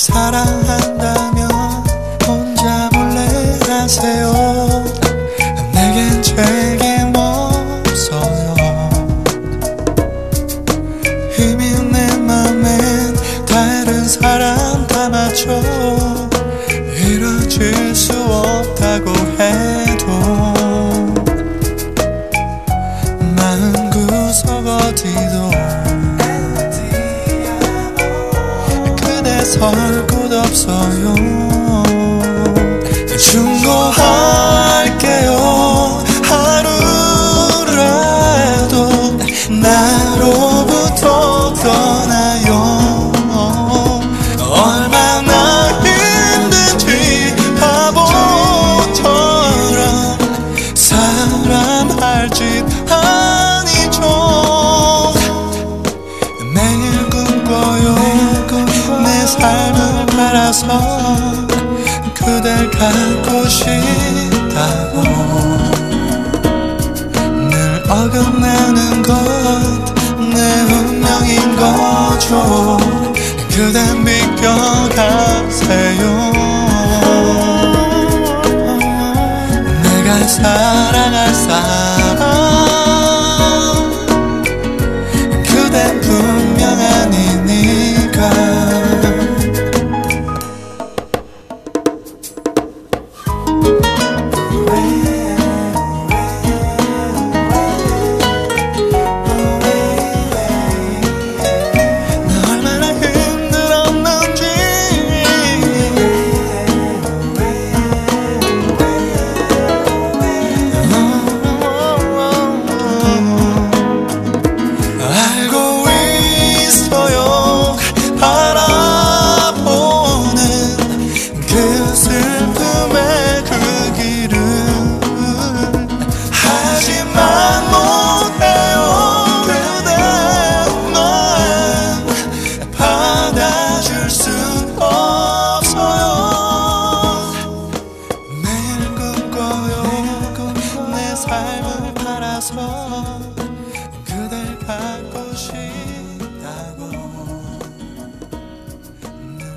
사랑한다면 혼자 몰래 하세요 설곳 없어요. 충고할게요. 하루라도 나로부터 떠나 삶을 팔아서 그댈 갖고 싶다고. 늘 어긋나는 것 내 운명인 거죠. 그댄 비껴가세요. 내가 사 내